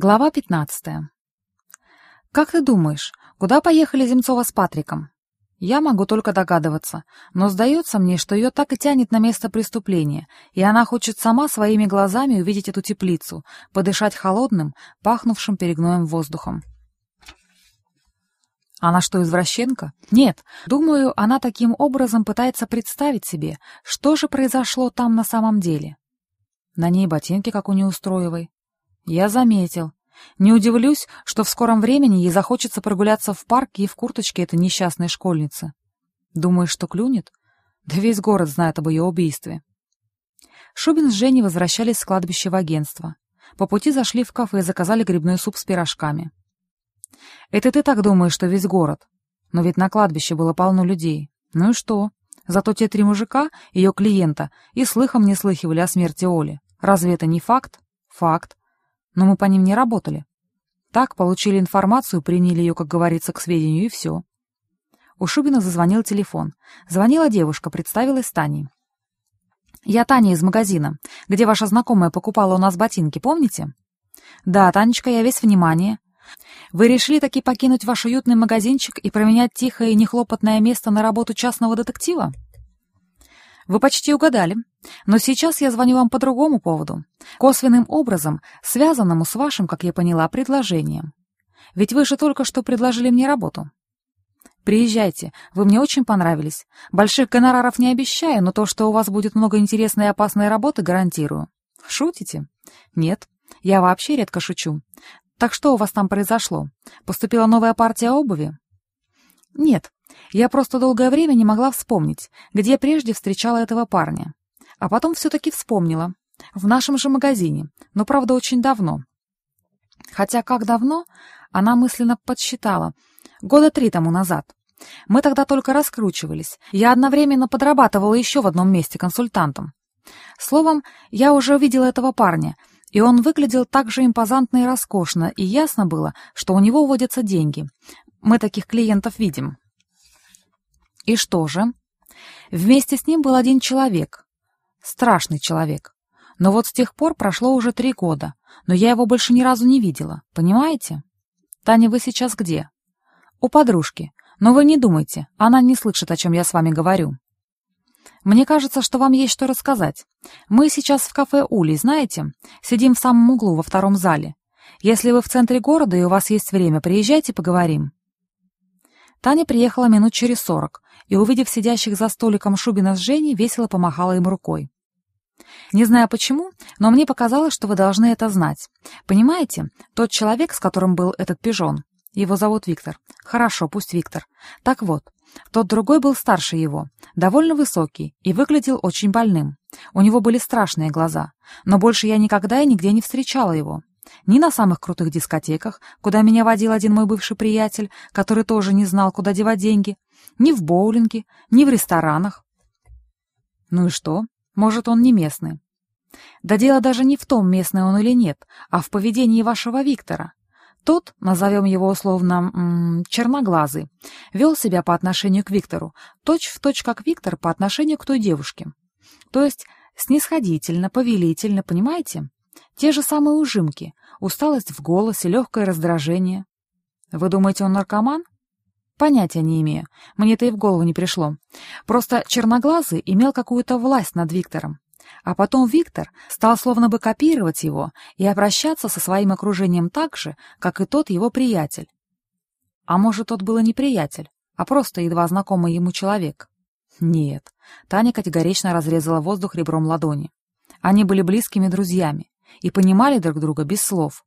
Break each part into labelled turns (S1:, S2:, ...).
S1: Глава 15. «Как ты думаешь, куда поехали Земцова с Патриком?» «Я могу только догадываться, но сдается мне, что ее так и тянет на место преступления, и она хочет сама своими глазами увидеть эту теплицу, подышать холодным, пахнувшим перегноем воздухом». Она что, извращенка? Нет, думаю, она таким образом пытается представить себе, что же произошло там на самом деле. На ней ботинки, как у Неустроевой. Я заметил. Не удивлюсь, что в скором времени ей захочется прогуляться в парке и в курточке этой несчастной школьницы. Думаешь, что клюнет? Да весь город знает об ее убийстве. Шубин с Женей возвращались с кладбища в агентство. По пути зашли в кафе и заказали грибной суп с пирожками. «Это ты так думаешь, что весь город? Но ведь на кладбище было полно людей. Ну и что? Зато те три мужика, ее клиента, и слыхом не слыхивали о смерти Оли. Разве это не факт? Факт но мы по ним не работали. Так, получили информацию, приняли ее, как говорится, к сведению, и все. У Шубина зазвонил телефон. Звонила девушка, представилась Таней. «Я Таня из магазина, где ваша знакомая покупала у нас ботинки, помните?» «Да, Танечка, я весь внимание. Вы решили таки покинуть ваш уютный магазинчик и променять тихое и нехлопотное место на работу частного детектива?» Вы почти угадали. Но сейчас я звоню вам по другому поводу, косвенным образом, связанному с вашим, как я поняла, предложением. Ведь вы же только что предложили мне работу. Приезжайте, вы мне очень понравились. Больших гонораров не обещаю, но то, что у вас будет много интересной и опасной работы, гарантирую. Шутите? Нет, я вообще редко шучу. Так что у вас там произошло? Поступила новая партия обуви? Нет, я просто долгое время не могла вспомнить, где прежде встречала этого парня. А потом все-таки вспомнила. В нашем же магазине, но, правда, очень давно. Хотя как давно, она мысленно подсчитала. Года три тому назад. Мы тогда только раскручивались. Я одновременно подрабатывала еще в одном месте консультантом. Словом, я уже увидела этого парня, и он выглядел так же импозантно и роскошно, и ясно было, что у него водятся деньги. Мы таких клиентов видим. И что же? Вместе с ним был один человек. Страшный человек. Но вот с тех пор прошло уже три года, но я его больше ни разу не видела, понимаете? Таня, вы сейчас где? У подружки. Но вы не думайте, она не слышит, о чем я с вами говорю. Мне кажется, что вам есть что рассказать. Мы сейчас в кафе «Ули», знаете? Сидим в самом углу, во втором зале. Если вы в центре города и у вас есть время, приезжайте, поговорим. Таня приехала минут через сорок и, увидев сидящих за столиком Шубина с Женей, весело помахала им рукой. «Не знаю почему, но мне показалось, что вы должны это знать. Понимаете, тот человек, с которым был этот пижон, его зовут Виктор. Хорошо, пусть Виктор. Так вот, тот другой был старше его, довольно высокий и выглядел очень больным. У него были страшные глаза, но больше я никогда и нигде не встречала его. Ни на самых крутых дискотеках, куда меня водил один мой бывший приятель, который тоже не знал, куда девать деньги, ни в боулинге, ни в ресторанах. Ну и что? Может, он не местный. Да дело даже не в том, местный он или нет, а в поведении вашего Виктора. Тот, назовем его условно м -м, черноглазый, вел себя по отношению к Виктору, точь-в-точь точь как Виктор по отношению к той девушке. То есть снисходительно, повелительно, понимаете? Те же самые ужимки, усталость в голосе, легкое раздражение. Вы думаете, он наркоман? Понятия не имею. Мне это и в голову не пришло. Просто черноглазый имел какую-то власть над Виктором. А потом Виктор стал словно бы копировать его и обращаться со своим окружением так же, как и тот его приятель. А может, тот был и не приятель, а просто едва знакомый ему человек? Нет. Таня категорично разрезала воздух ребром ладони. Они были близкими друзьями и понимали друг друга без слов.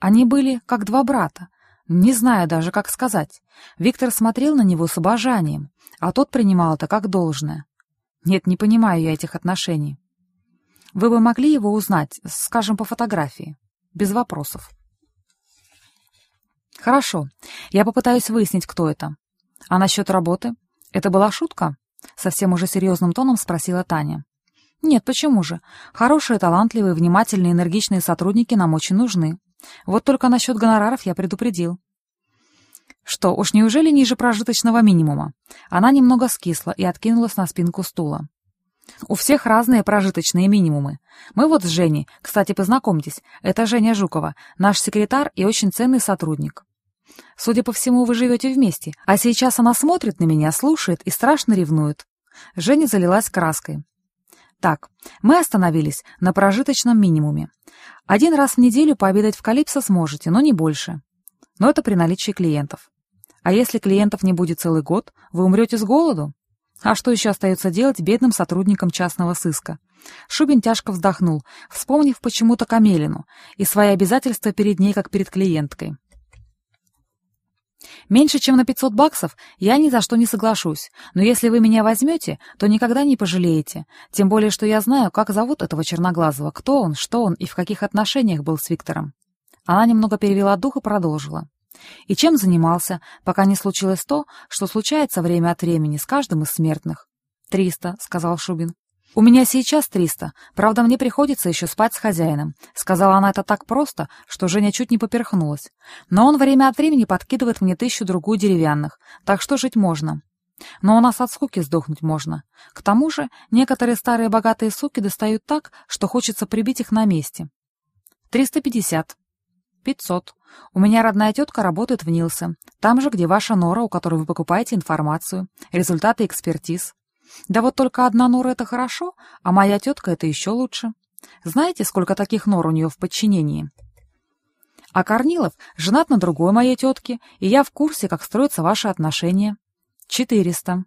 S1: Они были как два брата, не знаю даже, как сказать. Виктор смотрел на него с обожанием, а тот принимал это как должное. Нет, не понимаю я этих отношений. Вы бы могли его узнать, скажем, по фотографии. Без вопросов. Хорошо, я попытаюсь выяснить, кто это. А насчет работы? Это была шутка? Совсем уже серьезным тоном спросила Таня. Нет, почему же? Хорошие, талантливые, внимательные, энергичные сотрудники нам очень нужны. Вот только насчет гонораров я предупредил. Что, уж неужели ниже прожиточного минимума? Она немного скисла и откинулась на спинку стула. У всех разные прожиточные минимумы. Мы вот с Женей, кстати, познакомьтесь, это Женя Жукова, наш секретарь и очень ценный сотрудник. Судя по всему, вы живете вместе, а сейчас она смотрит на меня, слушает и страшно ревнует. Женя залилась краской. Так, мы остановились на прожиточном минимуме. Один раз в неделю пообедать в Калипсо сможете, но не больше. Но это при наличии клиентов. А если клиентов не будет целый год, вы умрете с голоду? А что еще остается делать бедным сотрудникам частного сыска? Шубин тяжко вздохнул, вспомнив почему-то Камелину и свои обязательства перед ней, как перед клиенткой. Меньше, чем на 500 баксов, я ни за что не соглашусь, но если вы меня возьмете, то никогда не пожалеете, тем более, что я знаю, как зовут этого черноглазого, кто он, что он и в каких отношениях был с Виктором. Она немного перевела дух и продолжила. И чем занимался, пока не случилось то, что случается время от времени с каждым из смертных? «Триста», — сказал Шубин. «У меня сейчас триста. Правда, мне приходится еще спать с хозяином». Сказала она это так просто, что Женя чуть не поперхнулась. «Но он время от времени подкидывает мне тысячу-другую деревянных, так что жить можно. Но у нас от скуки сдохнуть можно. К тому же некоторые старые богатые суки достают так, что хочется прибить их на месте». «Триста пятьдесят». «Пятьсот. У меня родная тетка работает в Нилсе, там же, где ваша нора, у которой вы покупаете информацию, результаты экспертиз. Да вот только одна нора — это хорошо, а моя тетка — это еще лучше. Знаете, сколько таких нор у нее в подчинении? А Корнилов женат на другой моей тетке, и я в курсе, как строятся ваши отношения. Четыреста.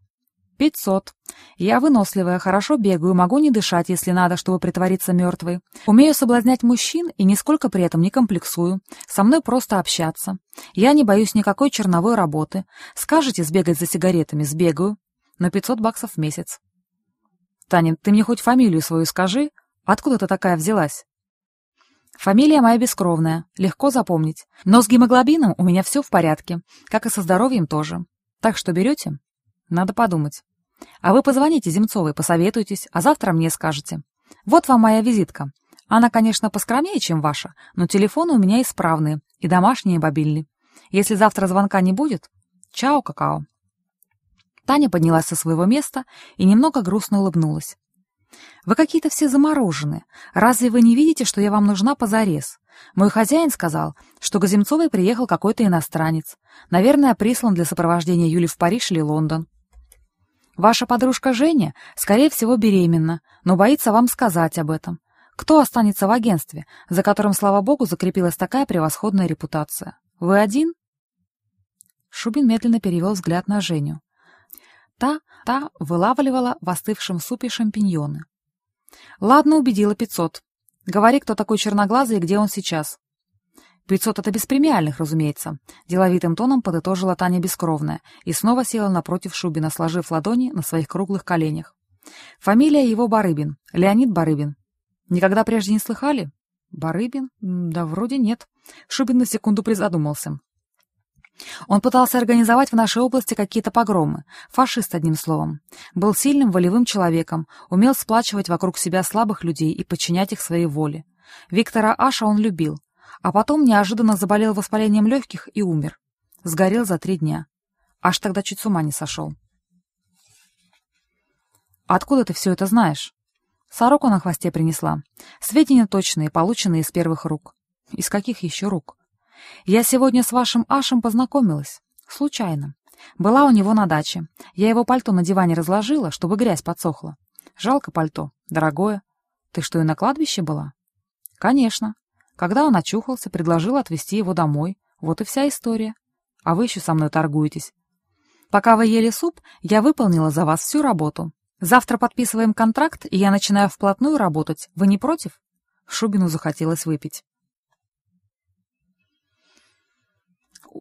S1: Пятьсот. Я выносливая, хорошо бегаю, могу не дышать, если надо, чтобы притвориться мертвой. Умею соблазнять мужчин и нисколько при этом не комплексую. Со мной просто общаться. Я не боюсь никакой черновой работы. Скажете сбегать за сигаретами — сбегаю но 500 баксов в месяц. Таня, ты мне хоть фамилию свою скажи, откуда ты такая взялась? Фамилия моя бескровная, легко запомнить. Но с гемоглобином у меня все в порядке, как и со здоровьем тоже. Так что берете? Надо подумать. А вы позвоните Земцовой, посоветуйтесь, а завтра мне скажете. Вот вам моя визитка. Она, конечно, поскромнее, чем ваша, но телефоны у меня исправные, и домашние, и мобильные. Если завтра звонка не будет, чао, какао. Таня поднялась со своего места и немного грустно улыбнулась. «Вы какие-то все заморожены. Разве вы не видите, что я вам нужна позарез? Мой хозяин сказал, что к Земцовой приехал какой-то иностранец. Наверное, прислан для сопровождения Юли в Париж или Лондон. Ваша подружка Женя, скорее всего, беременна, но боится вам сказать об этом. Кто останется в агентстве, за которым, слава богу, закрепилась такая превосходная репутация? Вы один?» Шубин медленно перевел взгляд на Женю. Та, та вылавливала в остывшем супе шампиньоны. «Ладно, убедила пятьсот. Говори, кто такой черноглазый и где он сейчас». «Пятьсот — это без премиальных, разумеется», — деловитым тоном подытожила Таня Бескровная и снова села напротив Шубина, сложив ладони на своих круглых коленях. «Фамилия его Барыбин, Леонид Барыбин. Никогда прежде не слыхали?» «Барыбин? Да вроде нет». Шубин на секунду призадумался. Он пытался организовать в нашей области какие-то погромы. Фашист, одним словом. Был сильным, волевым человеком, умел сплачивать вокруг себя слабых людей и подчинять их своей воле. Виктора Аша он любил, а потом неожиданно заболел воспалением легких и умер. Сгорел за три дня. Аж тогда чуть с ума не сошел. «Откуда ты все это знаешь?» Сороку на хвосте принесла. Сведения точные, полученные из первых рук. Из каких еще рук? Я сегодня с вашим Ашем познакомилась. Случайно. Была у него на даче. Я его пальто на диване разложила, чтобы грязь подсохла. Жалко пальто. Дорогое. Ты что, и на кладбище была? Конечно. Когда он очухался, предложила отвезти его домой. Вот и вся история. А вы еще со мной торгуетесь. Пока вы ели суп, я выполнила за вас всю работу. Завтра подписываем контракт, и я начинаю вплотную работать. Вы не против? Шубину захотелось выпить.